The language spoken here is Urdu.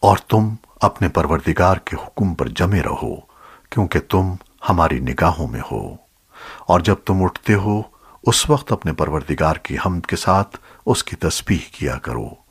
اور تم اپنے پروردگار کے حکم پر جمے رہو، کیونکہ تم ہماری نگاہوں میں ہو۔ اور جب تم اٹھتے ہو، اس وقت اپنے پروردگار کی حمد کے ساتھ اس کی تسبیح کیا کرو۔